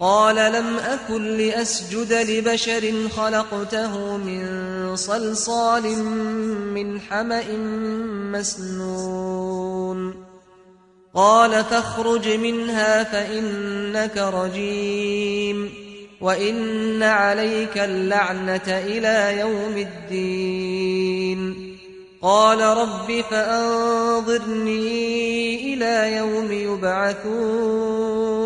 قال لم أكن لأسجد لبشر خلقته من صلصال من حمأ مسنون. قال فاخرج منها فإنك رجيم. وإن عليك اللعنة إلى يوم الدين. قال رب فأنظرني إلى يوم يبعثون.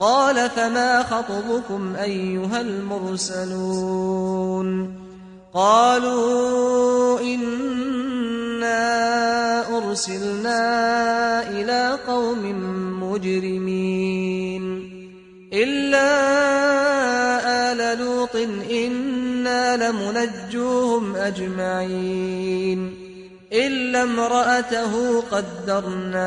قال فما خطبكم أيها المرسلون قالوا إنا أرسلنا إلى قوم مجرمين إلا آل لوط إنا لمنجوهم أجمعين إلا امرأته قدرنا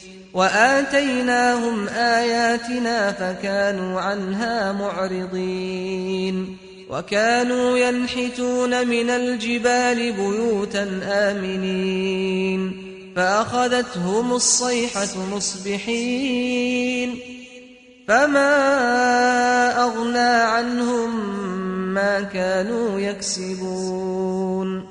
وآتيناهم آياتنا فكانوا عنها معرضين وكانوا ينحتون من الجبال بيوتا آمنين فأخذتهم الصيحة مصبحين فما أغنى عنهم ما كانوا يكسبون